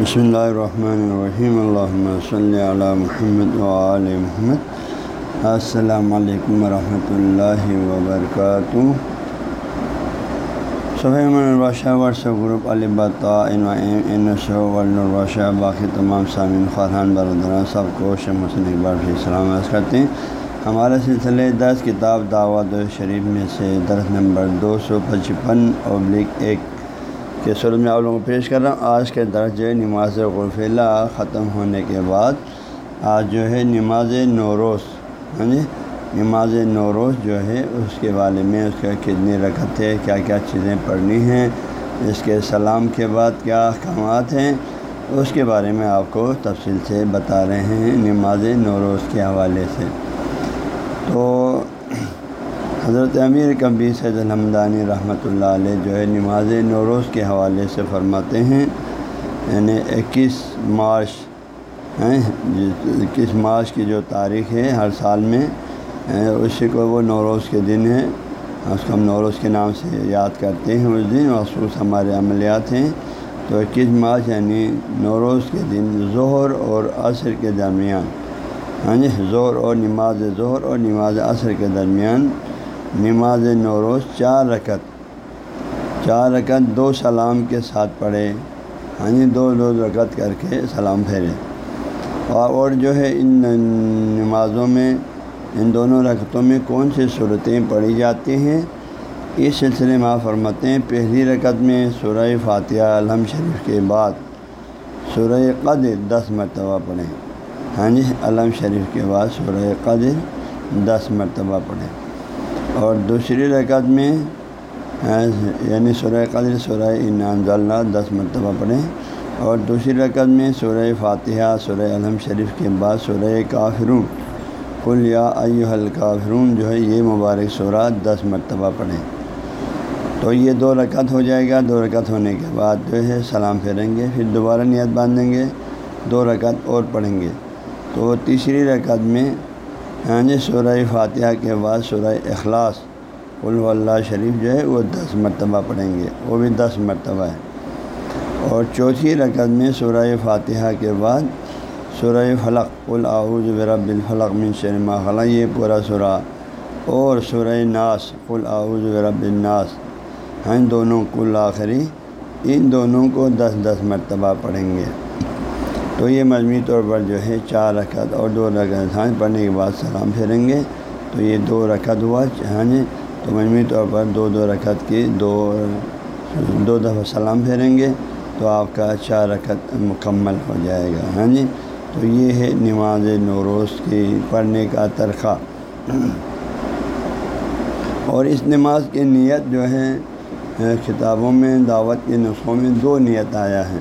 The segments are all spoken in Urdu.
بسم اللہ الرحمن الرحیم الحمۃ صلی علی محمد وعل محمد السلام علیکم ورحمۃ اللہ وبرکاتہ صبح الباشہ واٹسپ گروپ الباشہ باقی تمام سامعین خارحان برادران سب کو شمسن اقبال سے سلامت کرتے ہیں ہمارے سلسلے دس کتاب دعوت شریف میں سے درس نمبر دو سو پچپن ابلک ایک کے صورت میں آپ لوگوں کو پیش کر رہا ہوں۔ آج کے درج نماز غرفیلا ختم ہونے کے بعد آج جو ہے نماز نوروز ہاں جی؟ نماز نوروز جو ہے اس کے بارے میں اس کا کتنی رکعت ہے کیا کیا چیزیں پڑھنی ہیں، اس کے سلام کے بعد کیا احکامات ہیں، اس کے بارے میں آپ کو تفصیل سے بتا رہے ہیں نماز نوروز کے حوالے سے۔ تو حضرت امیر کبیر سید الحمدانی رحمۃ اللہ علیہ جو ہے نماز نوروز کے حوالے سے فرماتے ہیں یعنی اکیس مارچ اکیس مارچ کی جو تاریخ ہے ہر سال میں اسی کو وہ نوروز کے دن ہے، اس کو ہم نوروز کے نام سے یاد کرتے ہیں اس دن، مخصوص ہمارے عملیات ہیں۔ تو اکیس مارچ یعنی نوروز کے دن ظہر اور عصر کے درمیان یعنی ہاں جی زہر اور نماز ظہر اور نماز عصر کے درمیان نماز نوروز چار رکعت چار رکعت دو سلام کے ساتھ پڑھے ہاں جی دو دو رکعت کر کے سلام پھیرے۔ اور جو ہے، ان نمازوں میں، ان دونوں رکعتوں میں کون سی صورتیں پڑھی جاتی ہیں؟ اس سلسلے میں فرماتے ہیں، پہلی رکعت میں سورہ فاتحہ الحم شریف کے بعد سورہ قدر دس مرتبہ پڑھیں۔ ہاں جی علم شریف کے بعد سورہ قدر دس مرتبہ پڑھیں۔ اور دوسری رکعت میں ہاں، یعنی سورہ قدر، سورہ انعام اللہ دس مرتبہ پڑھیں۔ اور دوسری رکعت میں سورہ فاتحہ، سورہ علم شریف کے بعد سورہ کافرون۔ کل یا ایو الکافرون، جو ہے یہ مبارک سورہ، دس مرتبہ پڑھیں۔ تو یہ دو رکعت ہو جائے گا۔ دو رکعت ہونے کے بعد جو ہے سلام پھیریں گے، پھر دوبارہ نیت باندھیں گے، دو رکعت اور پڑھیں گے۔ تو تیسری رکعت میں ہاں جی سورہ فاتحہ کے بعد سورہ اخلاص اللہ شریف جو ہے وہ دس مرتبہ پڑھیں گے، وہ بھی دس مرتبہ ہے۔ اور چوتھی رکعت میں سورہ فاتحہ کے بعد سورہ فلق الاعوذ برب الفلق من شرما خلا یہ پورا سورہ۔ اور سورہ ناس الاعوذ برب الناس۔ ہاں دونوں کل آخری، ان دونوں کو دس دس مرتبہ پڑھیں گے۔ تو یہ مجموعی طور پر جو ہے چار رکعت اور دو رکعت ہاں پڑھنے کے بعد سلام پھیریں گے۔ تو یہ دو رکعت ہوا ہاں جی تو مجموعی طور پر دو دو رکعت کی دو دو دفعہ سلام پھیریں گے تو آپ کا چار رکعت مکمل ہو جائے گا ہاں جی تو یہ ہے نماز نوروز کی پڑھنے کا ترخہ اور اس نماز کی نیت جو ہے کتابوں میں، دعوت کے نسخوں میں دو نیت آیا ہے۔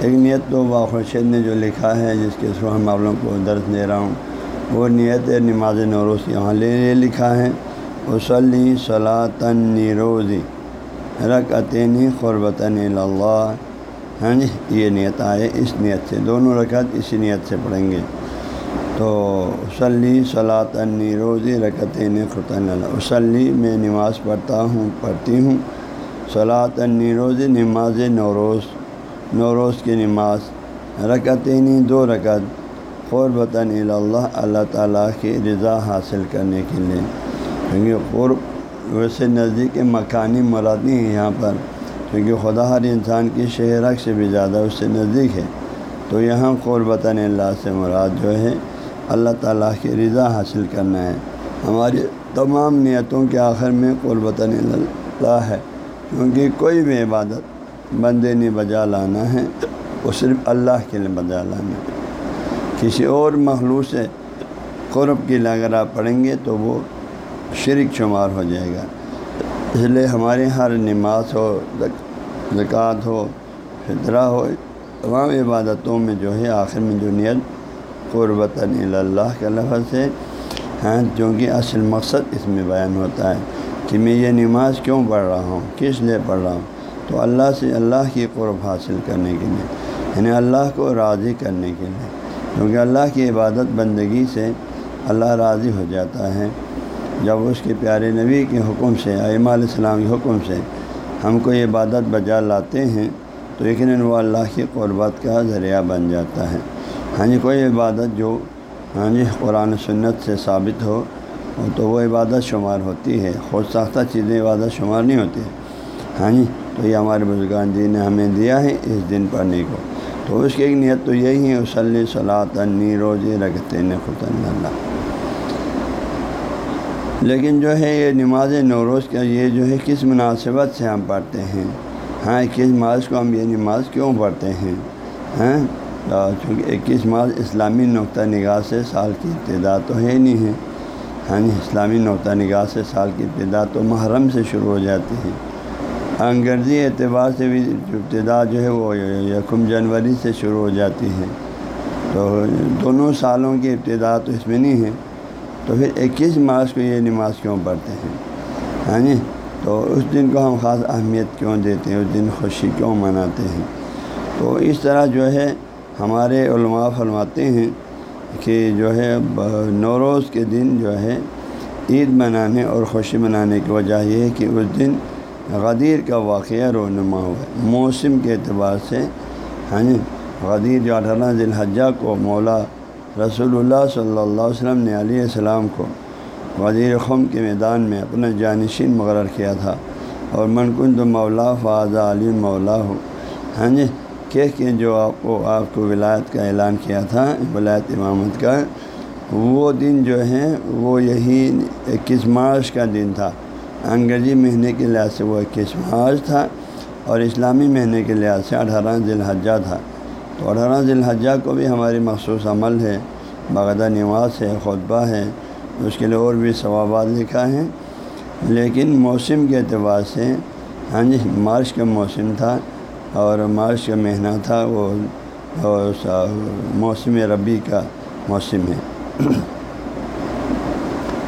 ایک نیت تو باخرشید نے جو لکھا ہے، جس کے سو ہم آپ لوگوں کو درد دے رہا ہوں۔ وہ نیت نماز نوروز یہاں لے لکھا ہے۔ وسلی صلاطن نیروزی رکعتین قربتاً اللہ ہاں جی یہ نیت آئے اس نیت سے۔ دونوں رکعت اسی نیت سے پڑھیں گے۔ تو وسلی صلاطن نیروزی رکعتین قرطن اللہ وسلی میں نماز پڑھتا ہوں، پڑھتی ہوں۔ صلاط نیروزی نماز نوروز کی نماز، رکعتینی دو رکعت، قربتاً اللہ اللہ تعالیٰ کی رضا حاصل کرنے کے لیے۔ کیونکہ قرب ویسے نزدیک مکانی مرادی ہے یہاں پر، کیونکہ خدا ہر انسان کی شہرک سے بھی زیادہ اس سے نزدیک ہے۔ تو یہاں قربتاً اللہ سے مراد جو ہے، اللہ تعالیٰ کی رضا حاصل کرنا ہے۔ ہماری تمام نیتوں کے آخر میں قربتاً اللہ ہے، کیونکہ کوئی بھی عبادت بندے نے بجا لانا ہے، وہ صرف اللہ کے لیے بجا لانا ہے۔ کسی اور مخلوق سے قرب کی اگر آپ پڑھیں گے تو وہ شرک شمار ہو جائے گا۔ اس لیے ہمارے ہر نماز ہو زکوٰۃ ہو، فطرہ ہو، تمام عبادتوں میں جو ہے آخر میں جو نیت قربت اللہ کے لفظ سے ہیں چونکہ اصل مقصد اس میں بیان ہوتا ہے کہ میں یہ نماز کیوں پڑھ رہا ہوں، کس لیے پڑھ رہا ہوں؟ تو اللہ سے اللہ کی قرب حاصل کرنے کے لیے یعنی اللہ کو راضی کرنے کے لیے۔ کیونکہ اللہ کی عبادت بندگی سے اللہ راضی ہو جاتا ہے۔ جب اس کے پیارے نبی کے حکم سے ائمہ علیہ السلام کے حکم سے ہم کو عبادت بجا لاتے ہیں، تو یقیناً وہ اللہ کی قربت کا ذریعہ بن جاتا ہے۔ ہاں جی کوئی عبادت جو ہاں جی قرآن سنت سے ثابت ہو، تو وہ عبادت شمار ہوتی ہے۔ خود ساختہ چیزیں عبادت شمار نہیں ہوتی۔ ہاں جی تو یہ ہمارے بزرگان جی نے ہمیں دیا ہے اس دن پڑھنے کو۔ تو اس کی ایک نیت تو یہی ہے وسلی صلاح انی روزے رکھتے نے اللہ لیکن جو ہے یہ نماز نوروز کا یہ جو ہے کس مناسبت سے ہم پڑھتے ہیں؟ ہاں اکیس مارچ کو ہم یہ نماز کیوں پڑھتے ہیں؟ ہاں چونکہ اکیس مارچ اسلامی نقطہ نگاہ سے سال کی ابتدا تو ہے نہیں ہے۔ ہاں اسلامی نقطہ نگاہ سے سال کی ابتدا تو محرم سے شروع ہو جاتی ہے۔ انگرزی اعتبار سے بھی ابتدا جو ہے وہ یکم جنوری سے شروع ہو جاتی ہے۔ تو دونوں سالوں کی ابتدا تو اس میں نہیں ہے۔ تو پھر اکیس مارچ کو یہ نماز کیوں پڑھتے ہیں؟ ہاں جی؟ تو اس دن کو ہم خاص اہمیت کیوں دیتے ہیں؟ اس دن خوشی کیوں مناتے ہیں؟ تو اس طرح جو ہے ہمارے علماء فرماتے ہیں کہ جو ہے نوروز کے دن جو ہے عید منانے اور خوشی منانے کی وجہ یہ ہے کہ اس دن غدیر کا واقعہ رونما ہوا۔ ہے موسم کے اعتبار سے ہاں جی غدیر جو اٹھارہ ذی الحجہ کو مولا رسول اللہ صلی اللہ علیہ وسلم نے علیہ السلام کو وزیر خم کے میدان میں اپنا جانشین مقرر کیا تھا اور منکن مولا فاضہ علی مولا ہو۔ ہاں جی کہ کہ جو آپ کو آپ کو ولایت کا اعلان کیا تھا، ولایت امامت کا، وہ دن جو ہے، وہ یہی اکیس مارچ کا دن تھا۔ انگریزی مہینے کے لحاظ سے وہ اکیس مارچ تھا اور اسلامی مہینے کے لحاظ سے اٹھارہ ذی الحجہ تھا۔ تو اٹھارہ ذی الحجہ کو بھی ہماری مخصوص عمل ہے بغدہ نواز ہے، خطبہ ہے، اس کے لیے اور بھی ثوابات لکھا ہے لیکن موسم کے اعتبار سے ہاں جی مارچ کا موسم تھا اور مارچ کا مہینہ تھا وہ موسم ربی کا موسم ہے۔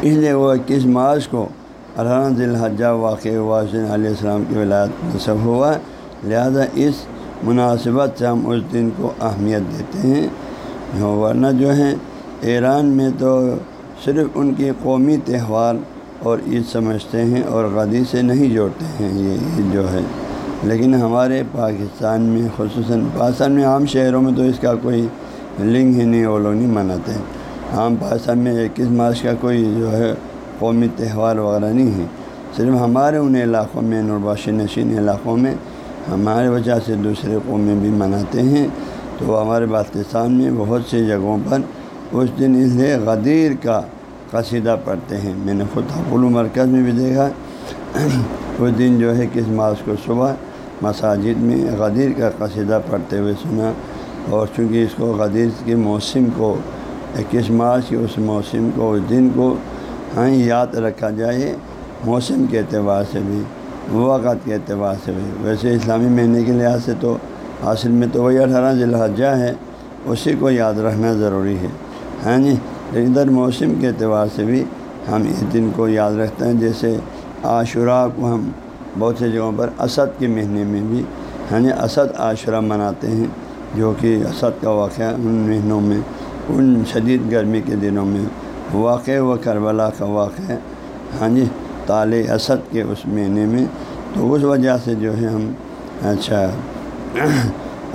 اس لیے وہ اکیس مارچ کو اٹھارہ ذی الحجہ واقع واسن علیہ السلام کی ولایت نصب ہوا۔ لہذا اس مناسبت سے ہم اس دن کو اہمیت دیتے ہیں۔ ورنہ جو ہے، ایران میں تو صرف ان کی قومی تہوار اور عید سمجھتے ہیں اور غدی سے نہیں جوڑتے ہیں، یہ عید جو ہے۔ لیکن ہمارے پاکستان میں، خصوصاً پاکستان میں، عام شہروں میں تو اس کا کوئی لنک ہی نہیں، وہ لوگ نہیں مناتے۔ عام پاکستان میں اکیس مارچ کا کوئی جو ہے قومی تہوار وغیرہ نہیں ہے صرف ہمارے ان علاقوں میں نرباشی نشین علاقوں میں ہمارے وجہ سے دوسرے قومیں بھی مناتے ہیں۔ تو ہمارے پاکستان میں بہت سی جگہوں پر اس دن اس لیے غدیر کا قصیدہ پڑھتے ہیں۔ میں نے خود حقول مرکز میں بھی دیکھا۔ اس دن جو ہے کس ماس کو صبح مساجد میں غدیر کا قصیدہ پڑھتے ہوئے سنا اور چونکہ اس کو غدیر کے موسم کو اکیس مارچ کے اس موسم کو، اس دن کو ہاں یاد رکھا جائے، موسم کے اعتبار سے بھی وقت کے اعتبار سے بھی۔ ویسے اسلامی مہینے کے لحاظ سے تو حاصل میں تو وہی اٹھارہ ذی الحجہ ہے، اسی کو یاد رکھنا ضروری ہے۔ ہاں جی لیکن ادھر موسم کے اعتبار سے بھی ہم اس دن کو یاد رکھتے ہیں، جیسے عاشورہ کو ہم بہت سی جگہوں پر اسد کے مہینے میں بھی ہاں جی اسد عاشورہ مناتے ہیں، جو کہ اسد کا واقعہ ان مہینوں میں، ان شدید گرمی کے دنوں میں واقع و کربلا کا واقعہ ہاں جی تال اسد کے اس مہینے میں۔ تو اس وجہ سے جو ہے ہم اچھا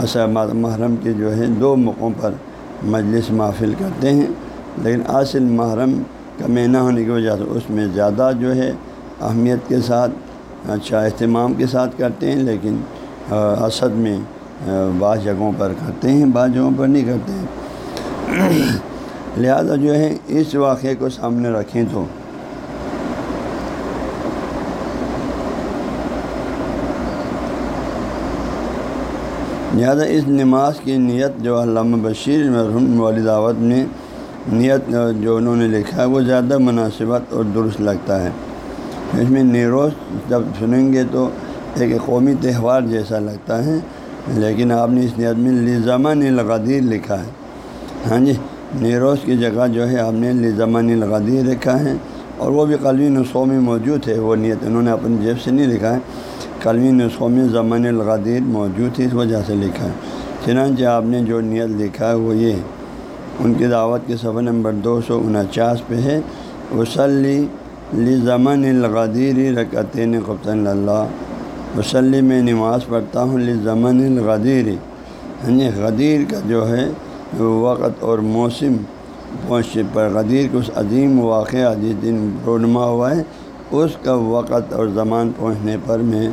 اصل محرم کے جو ہے دو موقعوں پر مجلس محفل کرتے ہیں۔ لیکن اصل محرم کا مہینہ ہونے کی وجہ سے اس میں زیادہ جو ہے اہمیت کے ساتھ اچھا اہتمام کے ساتھ کرتے ہیں۔ لیکن اسد میں بعض جگہوں پر کرتے ہیں، بعض جگہوں پر نہیں کرتے ہیں۔ لہذا جو ہے، اس واقعے کو سامنے رکھیں تو۔ لہٰذا اس نماز کی نیت جو علامہ بشیر مرحوم والی دعوت میں نیت جو انہوں نے لکھا ہے، وہ زیادہ مناسبت اور درست لگتا ہے۔ اس میں نیروز جب سنیں گے تو ایک قومی تہوار جیسا لگتا ہے، لیکن آپ نے اس نیت میں لزمان الغدیر لکھا ہے۔ ہاں جی؟ نیروز کی جگہ جو ہے آپ نے لزمان الغدیر لکھا ہے اور وہ بھی قلوی نسخوں میں موجود ہے، وہ نیت انہوں نے اپنی جیب سے نہیں لکھا ہے۔ قلوی نسخوں میں زمان الغدیر موجود ہے، اس وجہ سے لکھا ہے۔ چنانچہ آپ نے جو نیت لکھا ہے، وہ یہ ان کی دعوت کے صفحہ نمبر دو سو انچاس پہ ہے وسلی لی زمان الغدیر رکعتین قبطن اللہ وسلی میں نماز پڑھتا ہوں لمن الغدیر ہاں یعنی غدیر کا جو ہے وقت اور موسم پہنچ پر غدیر کے اس عظیم واقعہ جس دن رونما ہوا ہے، اس کا وقت اور زمان پہنچنے پر میں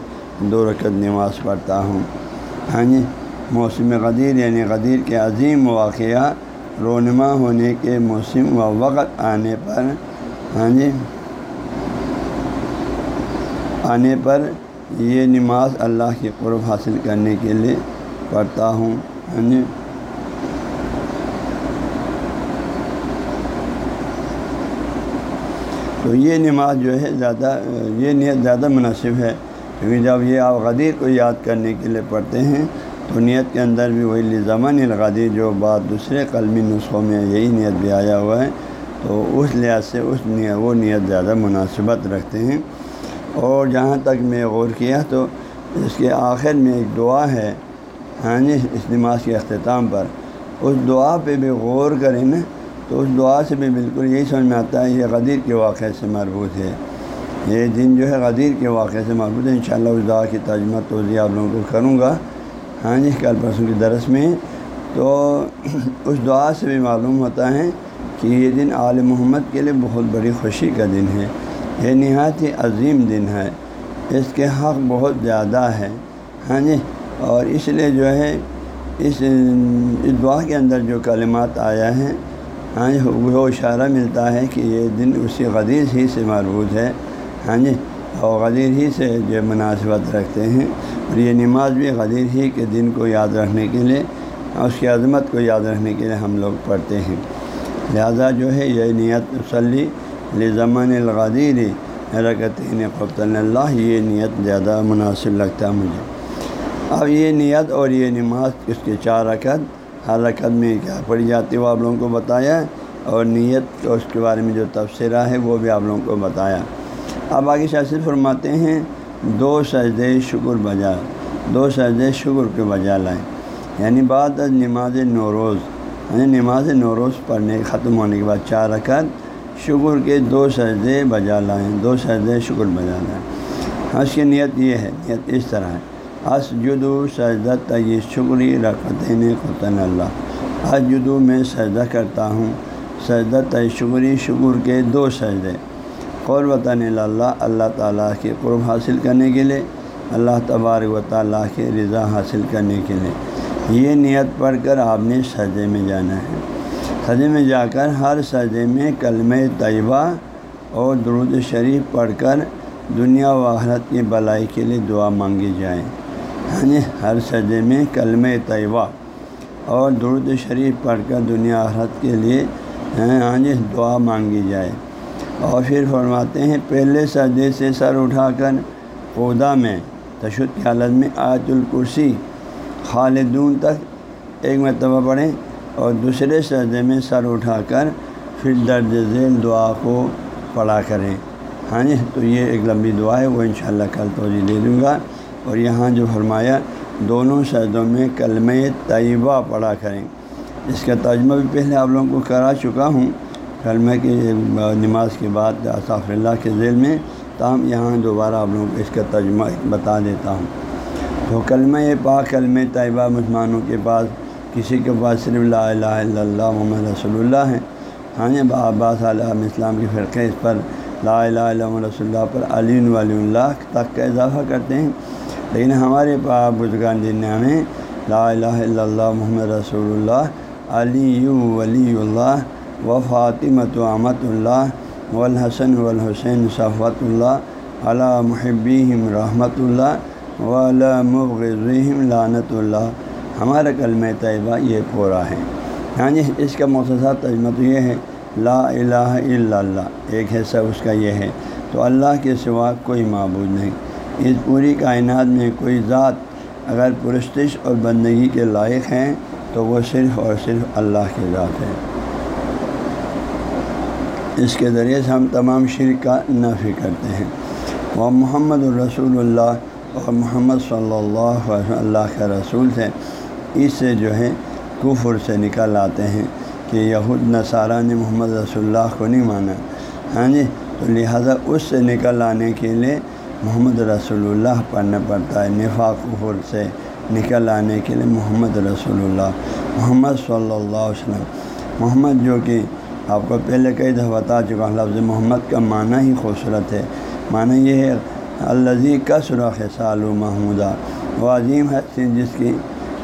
دو رکعت نماز پڑھتا ہوں۔ ہاں جی موسم غدیر یعنی غدیر کے عظیم واقعہ رونما ہونے کے موسم و وقت آنے پر ہاں جی آنے پر یہ نماز اللہ کی قرب حاصل کرنے کے لیے پڑھتا ہوں۔ ہاں جی تو یہ نماز جو ہے زیادہ، یہ نیت زیادہ مناسب ہے، کیونکہ جب یہ آپ غدیر کو یاد کرنے کے لیے پڑھتے ہیں، تو نیت کے اندر بھی وہی زمان الغدیر جو بات دوسرے قلمی نسخوں میں یہی نیت بھی آیا ہوا ہے۔ تو اس لحاظ سے اس نیت، وہ نیت زیادہ مناسبت رکھتے ہیں۔ اور جہاں تک میں غور کیا تو اس کے آخر میں ایک دعا ہے ہاں جی اس نماز کے اختتام پر۔ اس دعا پہ بھی غور کریں نا تو اس دعا سے بھی بالکل یہی سمجھ میں آتا ہے یہ غدیر کے واقعے سے مربوط ہے۔ یہ دن جو ہے غدیر کے واقعے سے مربوط ہے۔ انشاءاللہ اس دعا کی ترجمہ توضیع آپ لوگوں کو کروں گا۔ ہاں جی کل پرسوں کی درس میں۔ تو اس دعا سے بھی معلوم ہوتا ہے کہ یہ دن عال محمد کے لیے بہت بڑی خوشی کا دن ہے۔ یہ نہایت ہی عظیم دن ہے۔ اس کے حق بہت زیادہ ہے۔ ہاں جی اور اس لیے جو ہے اس اس دعا کے اندر جو کلمات آیا ہے ہاں جی وہ اشارہ ملتا ہے کہ یہ دن اسی غدیر ہی سے مربوط ہے۔ ہاں جی اور غدیر ہی سے جو مناسبت رکھتے ہیں۔ اور یہ نماز بھی غدیر ہی کے دن کو یاد رکھنے کے لیے، اس کی عظمت کو یاد رکھنے کے لیے ہم لوگ پڑھتے ہیں۔ لہذا جو ہے، یہ نیت وسلی لزمن الغدیر رکتین قبطن اللہ، یہ نیت زیادہ مناسب لگتا ہے مجھے۔ اب یہ نیت اور یہ نماز اس کے چار رکعت ہر رکعت میں کیا پڑھی جاتی ہے وہ آپ لوگوں کو بتایا اور نیت اس کے بارے میں جو تبصرہ ہے وہ بھی آپ لوگوں کو بتایا۔ اب آگے شاست فرماتے ہیں، دو سجدے شکر بجا، دو سجدے شکر کے بجا لائیں۔ یعنی بعد از نماز نوروز یعنی نماز نوروز پڑھنے، ختم ہونے کے بعد چار رکعت شکر کے دو سجدے بجا لائیں، دو سجدے شکر بجا لائیں۔ ہاں، حس کی نیت یہ ہے، نیت اس طرح ہے۔ اس جدو سجدت یہ شکری رقطین قطن اللہ۔ اس جدو میں سجدہ کرتا ہوں۔ سجدت شکری، شکر کے دو سجدے۔ قول وطن اللہ؟ اللہ تعالیٰ کے قرب حاصل کرنے کے لیے، اللہ تبارک و تعالیٰ کے رضا حاصل کرنے کے لیے۔ یہ نیت پڑھ کر آپ نے سجدے میں جانا ہے۔ سجے میں جا کر ہر سجدے میں کلم طیبہ اور درود شریف پڑھ کر دنیا و آخرت کی بلائی کے لیے دعا مانگی جائے ہاں جی ہر سجدے میں کلم طیبہ اور درود شریف پڑھ کر دنیا آخرت کے لیے ہاں جی دعا مانگی جائے۔ اور پھر فرماتے ہیں، پہلے سجدے سے سر اٹھا کر عہدہ میں، تشدد کی حالت میں آیت الکرسی خالدون تک ایک مرتبہ پڑھیں اور دوسرے سجدے میں سر اٹھا کر پھر درج ذیل دعا کو پڑھا کریں۔ ہاں جی تو یہ ایک لمبی دعا ہے، وہ انشاءاللہ کل توجہ دے دوں گا۔ اور یہاں جو فرمایا دونوں سجدوں میں کلم طیبہ پڑھا کریں۔ اس کا ترجمہ بھی پہلے آپ لوگوں کو کرا چکا ہوں۔ کلمہ کی نماز کے بعد اصاف اللہ کے ذیل میں تاہم یہاں دوبارہ آپ لوگوں کو اس کا ترجمہ بتا دیتا ہوں۔ تو کلمہ پاک، کلمہ طیبہ مسلمانوں کے پاس کسی کے پاس صرف لا الہ الا اللہ محمد رسول اللہ ہیں ہاں جی عباس علیہ اسلام کی فرقے اس پر لا الہ الا رسول اللہ پر علی ولی اللہ تک کا اضافہ کرتے ہیں۔ لیکن ہمارے پاس بزرگان دن میں لا الہ الا اللہ محمد رسول اللہ، علی ولی اللہ و فاطمۃ ومۃ اللہ والحسن والحسین صفۃ اللہ علی محبیم رحمۃ اللہ وغم لعنت اللہ۔ ہمارا کلمہ طیبہ یہ پورا ہے۔ ہاں جی اس کا مختصر تجمہ تو یہ ہے، لا الہ الا اللہ۔ ایک حصہ اس کا یہ ہے۔ تو اللہ کے سوا کوئی معبود نہیں۔ اس پوری کائنات میں کوئی ذات اگر پرستش اور بندگی کے لائق ہیں، تو وہ صرف اور صرف اللہ کے ذات ہے اس کے ذریعے سے ہم تمام شرک کا نفی کرتے ہیں۔ وہ محمد الرسول اللہ اور محمد صلی اللہ علیہ اللہ کے رسول سے اس سے جو ہے کفر سے نکل آتے ہیں کہ یہود نصارہ نے محمد رسول اللہ کو نہیں مانا۔ ہاں جی تو لہٰذا اس سے نکل آنے کے لیے محمد رسول اللہ پڑھنا پڑتا ہے، نفاق کفر سے نکل آنے کے لیے محمد رسول اللہ، محمد صلی اللہ علیہ وسلم۔ محمد جو کہ آپ کو پہلے کئی دفعہ بتا چکا ہوں، لفظ محمد کا معنی ہی خوبصورت ہے۔ معنی یہ ہے الزی کا سرخ سال و محمودہ وہ عظیم حسین جس کی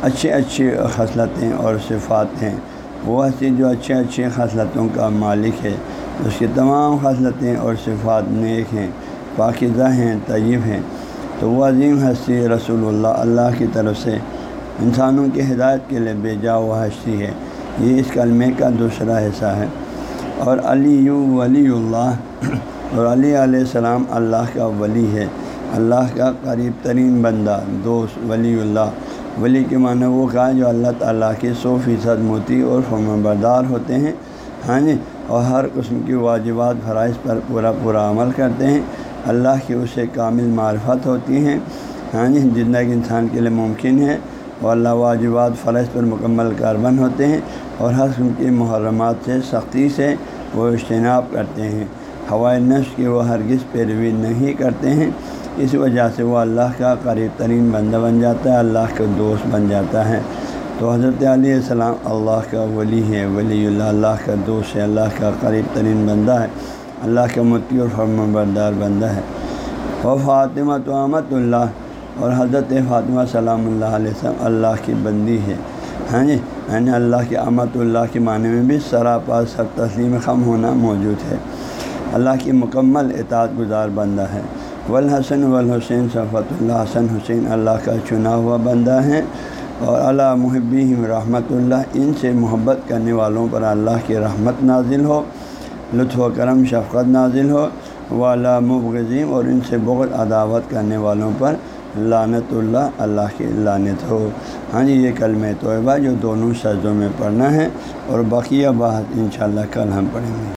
اچھی اچھی خصلتیں اور صفات ہیں۔ وہ حسین جو اچھے اچھے خصلتوں کا مالک ہے۔ اس کی تمام خصلتیں اور صفات نیک ہیں۔ پاکزہ ہیں، طیب ہیں۔ تو وہ عظیم ہستی رسول اللہ اللہ کی طرف سے۔ انسانوں کی ہدایت کے لیے بھیجا ہوا ہستی ہے۔ یہ اس کلمے کا دوسرا حصہ ہے۔ اور علی یو ولی اللہ۔ اور علی علیہ السلام اللہ کا ولی ہے۔ اللہ کا قریب ترین بندہ، دوست، ولی اللہ۔ ولی کے معنی وہ کہا جو اللہ تعالیٰ کے سو فیصد موتی اور فرم بردار ہوتے ہیں۔ ہاں جی اور ہر قسم کی واجبات، فرائض پر پورا پورا عمل کرتے ہیں۔ اللہ کی اسے کامل معرفت ہوتی ہیں۔ ہاں جی جتنا کہ انسان کے لیے ممکن ہے اور اللہ واجبات فرائض پر مکمل کاربن ہوتے ہیں اور ہر قسم کی محرمات سے سختی سے وہ اجتناب کرتے ہیں۔ ہوائے نفس کی وہ ہرگز پیروی نہیں کرتے ہیں۔ اس وجہ سے وہ اللہ کا قریب ترین بندہ بن جاتا ہے، اللہ کا دوست بن جاتا ہے۔ تو حضرت علیہ السلام اللہ کا ولی ہے ولی اللہ اللہ کا دوست ہے اللہ کا قریب ترین بندہ ہے۔ اللہ کا متی اور فرم بردار بندہ ہے۔ وہ فاطمہ تو احمد اللہ اور حضرت فاطمہ سلام اللہ علیہ السلام اللہ کی بندی ہے۔ ہاں جی یعنی اللہ کے امت اللہ کے معنی میں بھی سراپا سب تسلیم خم ہونا موجود ہے۔ اللہ کی مکمل اطاعت گزار بندہ ہے۔ والحسن والحسین صفت اللہ، حسن حسین اللہ کا چنا ہوا بندہ ہے۔ اور اللہ محبی رحمۃ اللہ، ان سے محبت کرنے والوں پر اللہ کی رحمت نازل ہو۔ لطف و کرم، شفقت نازل ہو، والا مبغذیم اور ان سے بہت عداوت کرنے والوں پر لانت اللہ اللہ کی لانت ہو۔ ہاں جی یہ کلم طیبہ جو دونوں سجدوں میں پڑھنا ہے اور بقیہ بات انشاءاللہ کل ہم پڑھیں گے۔